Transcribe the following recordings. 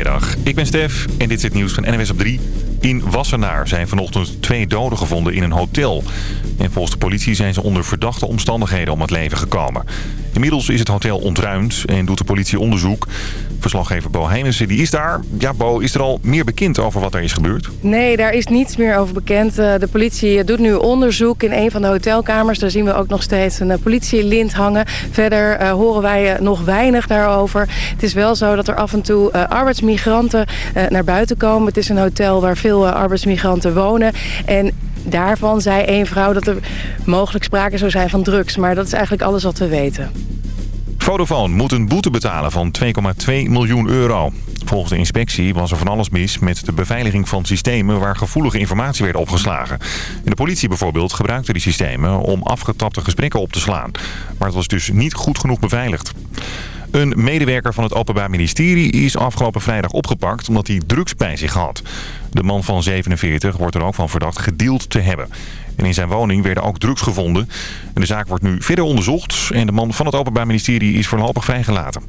Goedemiddag, ik ben Stef en dit is het nieuws van NWS op 3. In Wassenaar zijn vanochtend twee doden gevonden in een hotel. En volgens de politie zijn ze onder verdachte omstandigheden om het leven gekomen. Inmiddels is het hotel ontruimd en doet de politie onderzoek. Verslaggever Bo Heijnissen die is daar. Ja, Bo, is er al meer bekend over wat er is gebeurd? Nee, daar is niets meer over bekend. Eh, de politie doet nu onderzoek in een van de hotelkamers. Daar zien we ook nog steeds een eh, politielint hangen. Verder uh, horen wij nog weinig daarover. Het is wel zo dat er af en toe arbeidsmigranten naar buiten komen. Het is een hotel waar veel arbeidsmigranten wonen. En daarvan zei één vrouw dat er mogelijk sprake zou zijn van drugs. Maar dat is eigenlijk alles wat we weten. Vodafone moet een boete betalen van 2,2 miljoen euro. Volgens de inspectie was er van alles mis met de beveiliging van systemen waar gevoelige informatie werd opgeslagen. En de politie bijvoorbeeld gebruikte die systemen om afgetapte gesprekken op te slaan. Maar het was dus niet goed genoeg beveiligd. Een medewerker van het Openbaar Ministerie is afgelopen vrijdag opgepakt omdat hij drugs bij zich had. De man van 47 wordt er ook van verdacht gedeeld te hebben. En in zijn woning werden ook drugs gevonden. En de zaak wordt nu verder onderzocht. En de man van het Openbaar Ministerie is voorlopig vrijgelaten.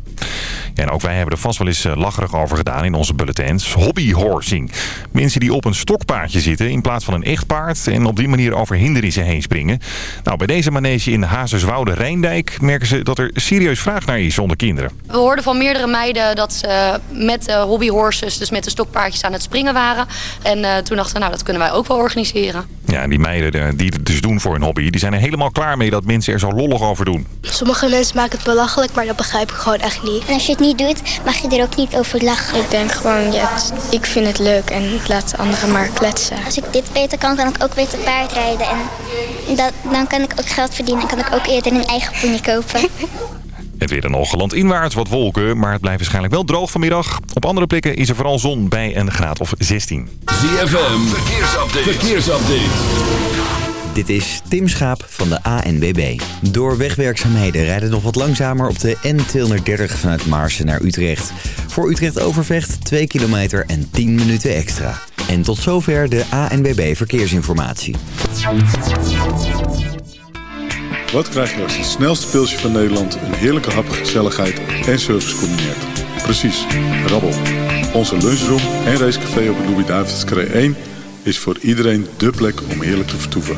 Ja, en ook wij hebben er vast wel eens lacherig over gedaan in onze bulletins. Hobbyhorsing. Mensen die op een stokpaardje zitten in plaats van een echt paard. En op die manier over hindernissen heen springen. Nou, bij deze manege in Hazerswoude Rijndijk merken ze dat er serieus vraag naar is onder kinderen. We hoorden van meerdere meiden dat ze met de hobbyhorses, dus met de stokpaardjes aan het springen waren. En toen dachten we, nou dat kunnen wij ook wel organiseren. Ja, en die meiden die het dus doen voor hun hobby, die zijn er helemaal klaar mee dat mensen er zo lollig over doen. Sommige mensen maken het belachelijk, maar dat begrijp ik gewoon echt niet. En als je het niet doet, mag je er ook niet over lachen. Ik denk gewoon, ja, ik vind het leuk en ik laat anderen maar kletsen. Als ik dit beter kan, kan ik ook beter paardrijden. En dat, dan kan ik ook geld verdienen en kan ik ook eerder een eigen pony kopen. Het weer dan nog landinwaarts wat wolken, maar het blijft waarschijnlijk wel droog vanmiddag. Op andere plekken is er vooral zon bij een graad of 16. ZFM, verkeersupdate. verkeersupdate. Dit is Tim Schaap van de ANWB. Door wegwerkzaamheden rijden nog wat langzamer op de N230 vanuit Maarsen naar Utrecht. Voor Utrecht-Overvecht 2 kilometer en 10 minuten extra. En tot zover de ANWB Verkeersinformatie. Wat krijg je als het snelste pilsje van Nederland... een heerlijke hap, gezelligheid en service combineert? Precies, rabbel. Onze lunchroom en racecafé op de Louis-David's 1 is voor iedereen dé plek om heerlijk te vertoeven.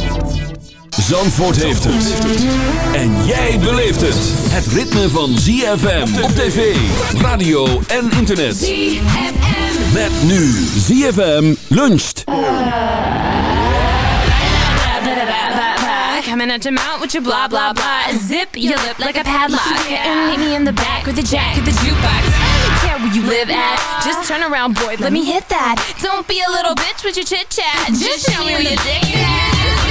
Zandvoort heeft het. En jij beleeft het. Het ritme van ZFM op tv, radio en internet. ZFM. Met nu ZFM luncht. Coming at your mouth with your blah blah blah. Zip your lip like a padlock. And meet me in the back with the jack of the jukebox. I don't care where you live at. Just turn around, boy. Let me hit that. Don't be a little bitch with your chit chat. Just show me your dick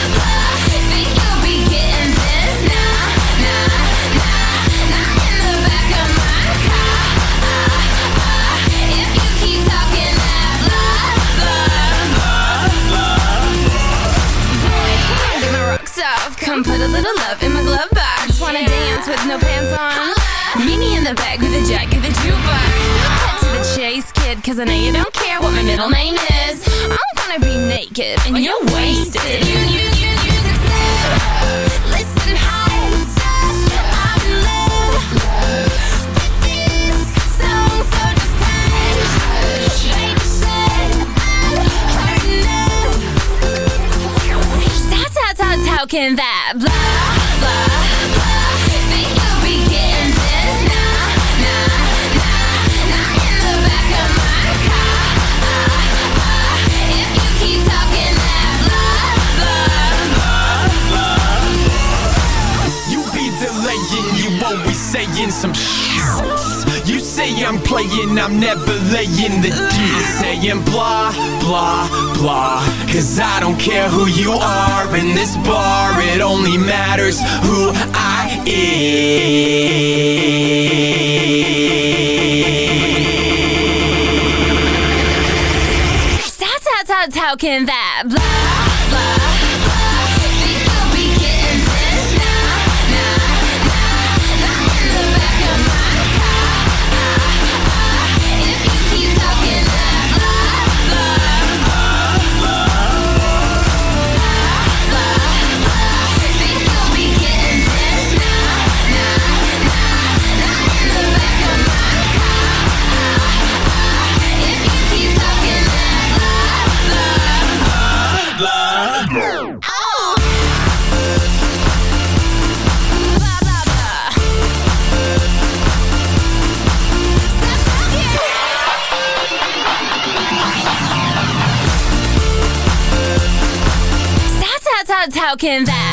Come put a little love in my glove box. Wanna dance with no pants on? Meet me in the back with a jack of the jukebox. Cut to the chase, kid, cause I know you don't care what my middle name is. I'm gonna be naked and you're wasted. You, you, you, you can that blah, blah, blah? Think you'll be getting this? Nah, nah, nah, nah. In the back of my car. If you keep talking that blah, blah, blah. You be delaying, you won't be saying some shit. You say I'm playing, I'm never laying the deal. Saying blah, blah, blah. Cause I don't care who you are in this bar, it only matters who I am. 吵吵吵吵，can that blah? talking that.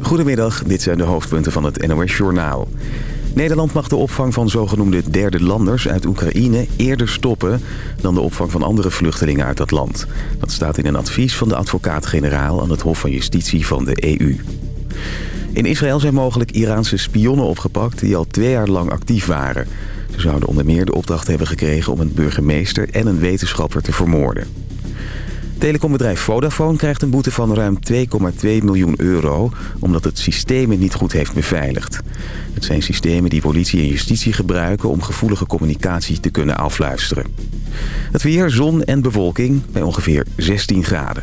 Goedemiddag, dit zijn de hoofdpunten van het NOS Journaal. Nederland mag de opvang van zogenoemde derde landers uit Oekraïne eerder stoppen... dan de opvang van andere vluchtelingen uit dat land. Dat staat in een advies van de advocaat-generaal aan het Hof van Justitie van de EU. In Israël zijn mogelijk Iraanse spionnen opgepakt die al twee jaar lang actief waren. Ze zouden onder meer de opdracht hebben gekregen om een burgemeester en een wetenschapper te vermoorden. Telecombedrijf Vodafone krijgt een boete van ruim 2,2 miljoen euro... omdat het systemen niet goed heeft beveiligd. Het zijn systemen die politie en justitie gebruiken... om gevoelige communicatie te kunnen afluisteren. Het weer, zon en bewolking bij ongeveer 16 graden.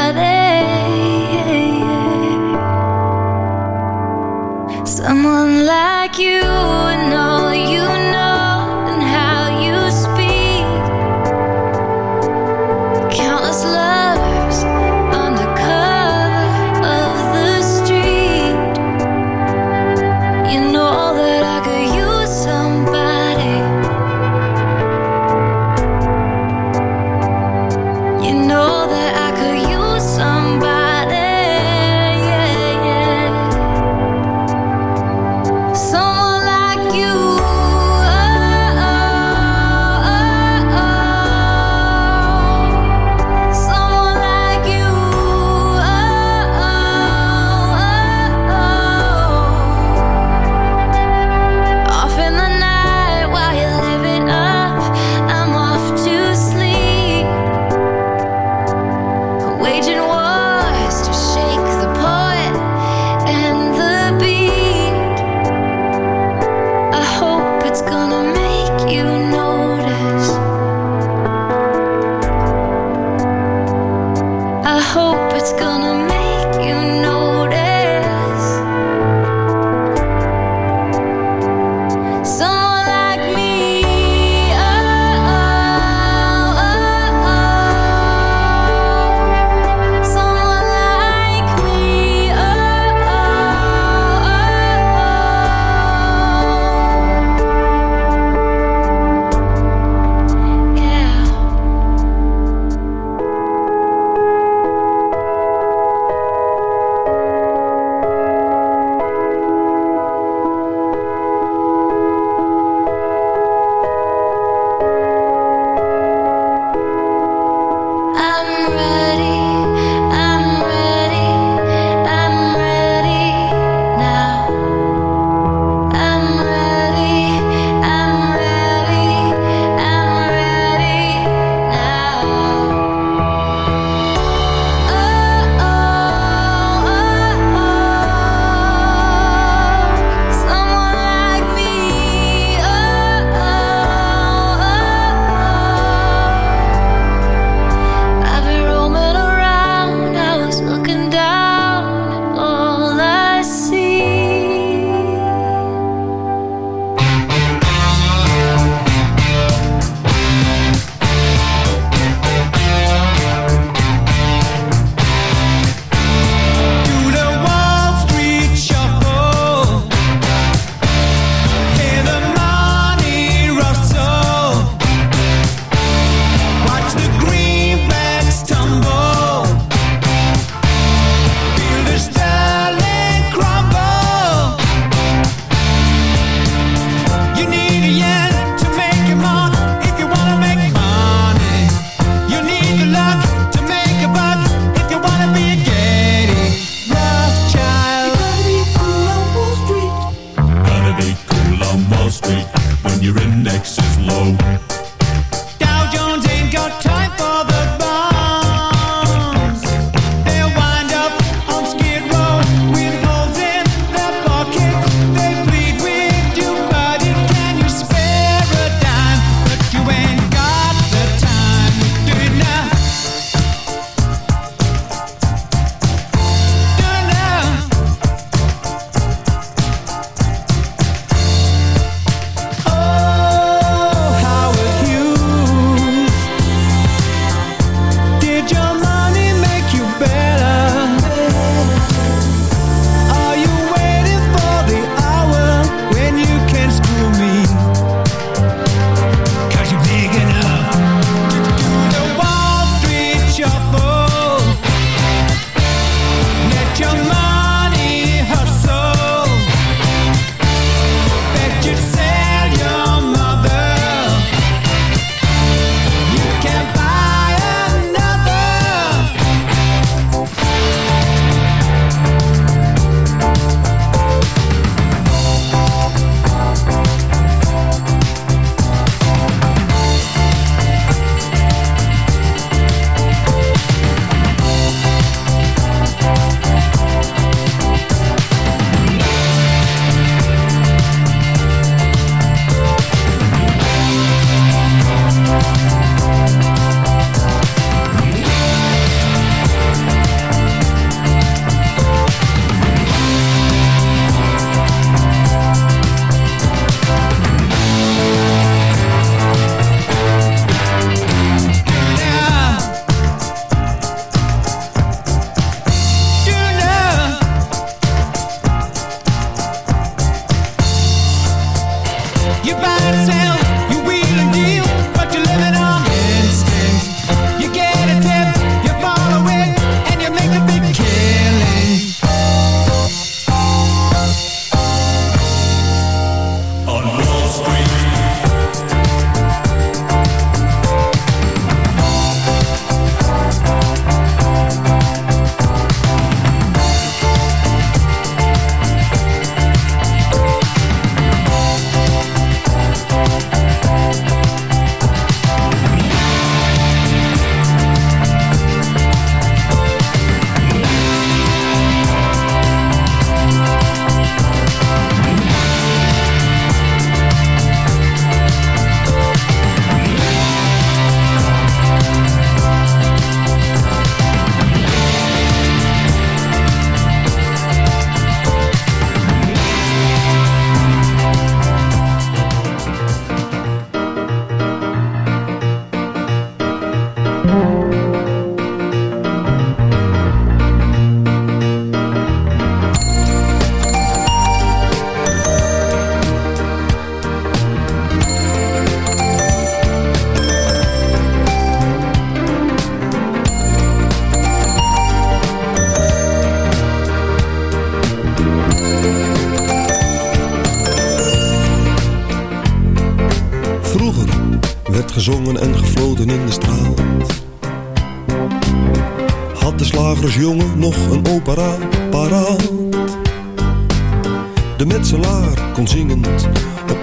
slow.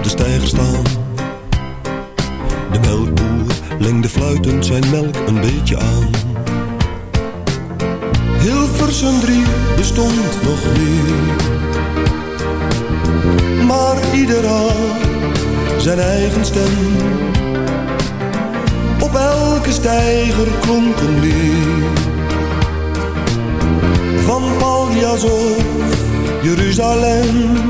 De staan. De melkboer lengde fluitend zijn melk een beetje aan. Hilversum 3 bestond nog niet. Maar ieder had zijn eigen stem. Op elke steiger klonk een lied. Van Paljas Jeruzalem.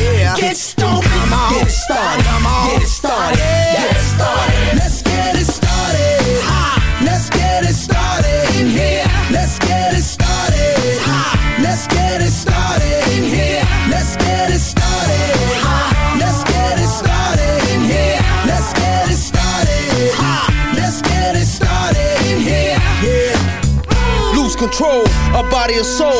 Into it. Get stoked, get it started, get it started, get it started. Let's get it started. Ha! Let's get it started in here. Let's get it started. Ha! Let's get it started in here. Let's get it started. Ha! Let's get it started in here. Let's get it started. Ha! Let's get it started in here. Yeah. Lose control, a body and soul.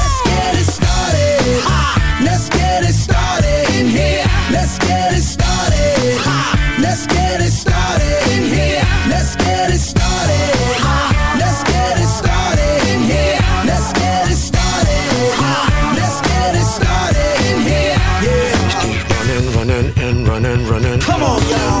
Ha! Let's get it started in here. Let's get it started. Ha! Let's get it started in here. Let's get it started. Ha! Let's get it started in here. Let's get it started. Ha! Let's get it started in here. Yeah. running, running, and running, running. Come on, y'all.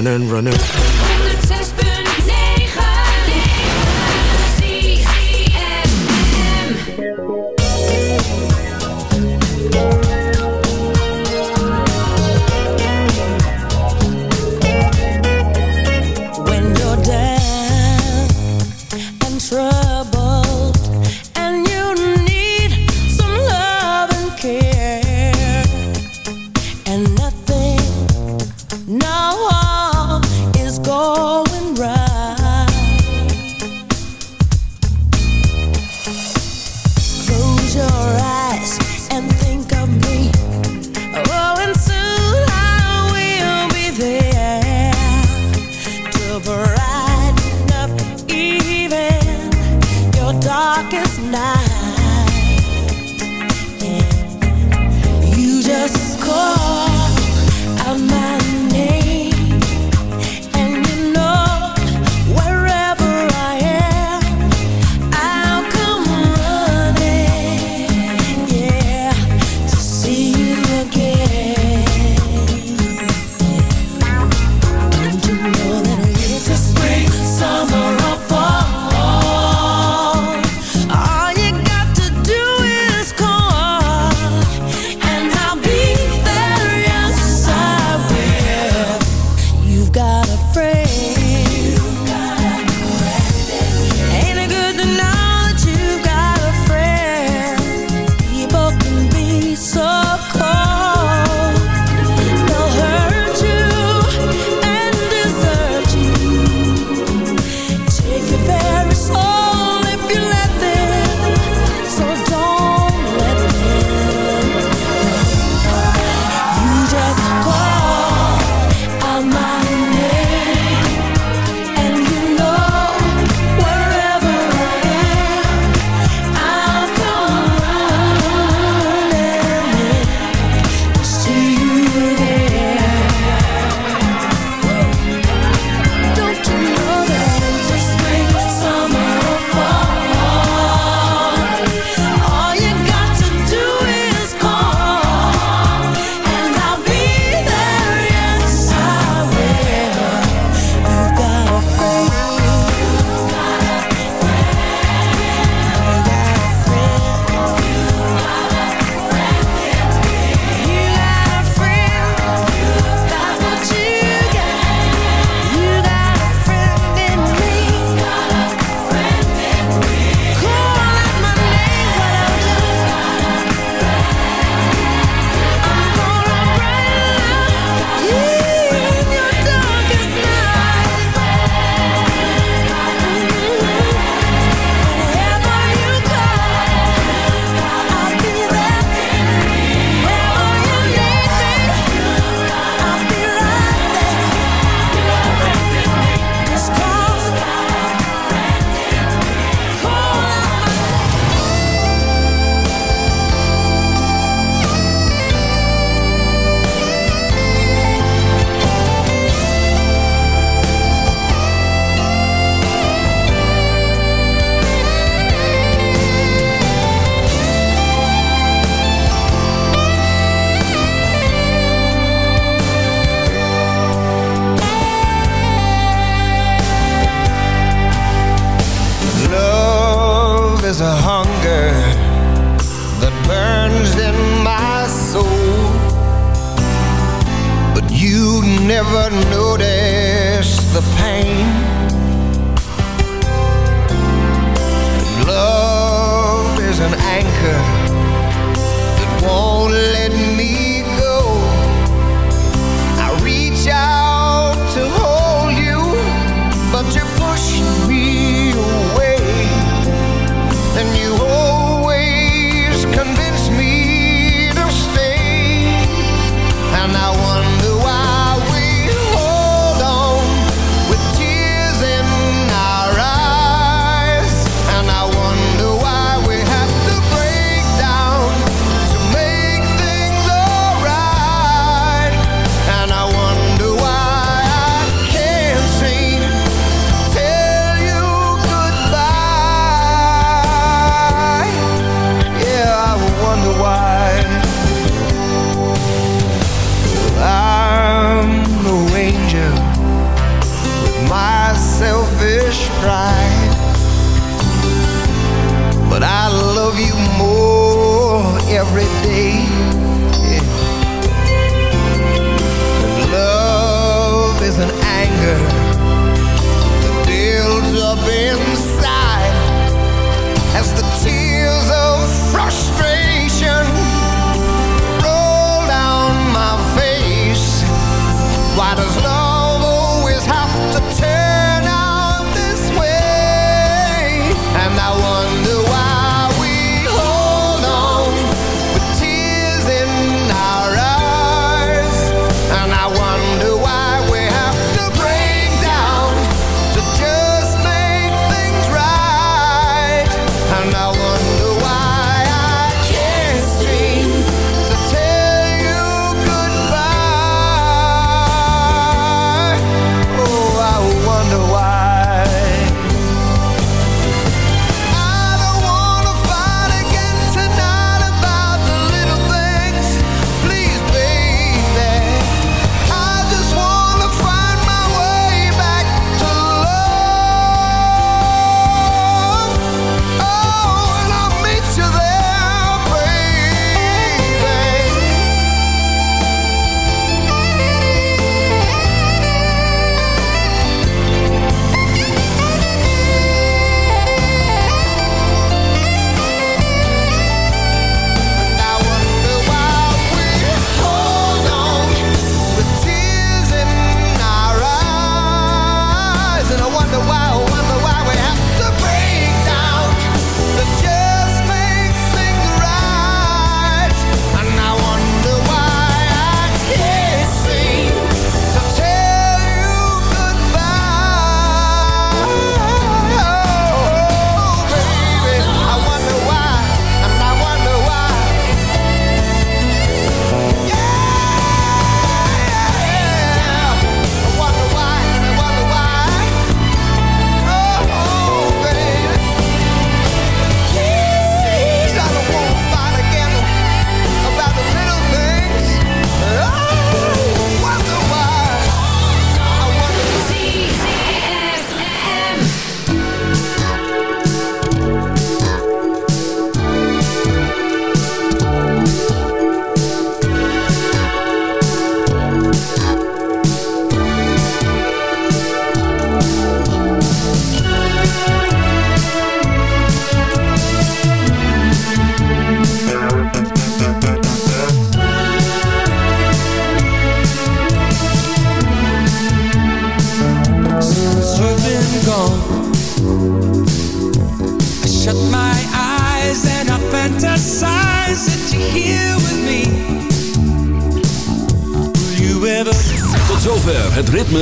running, running.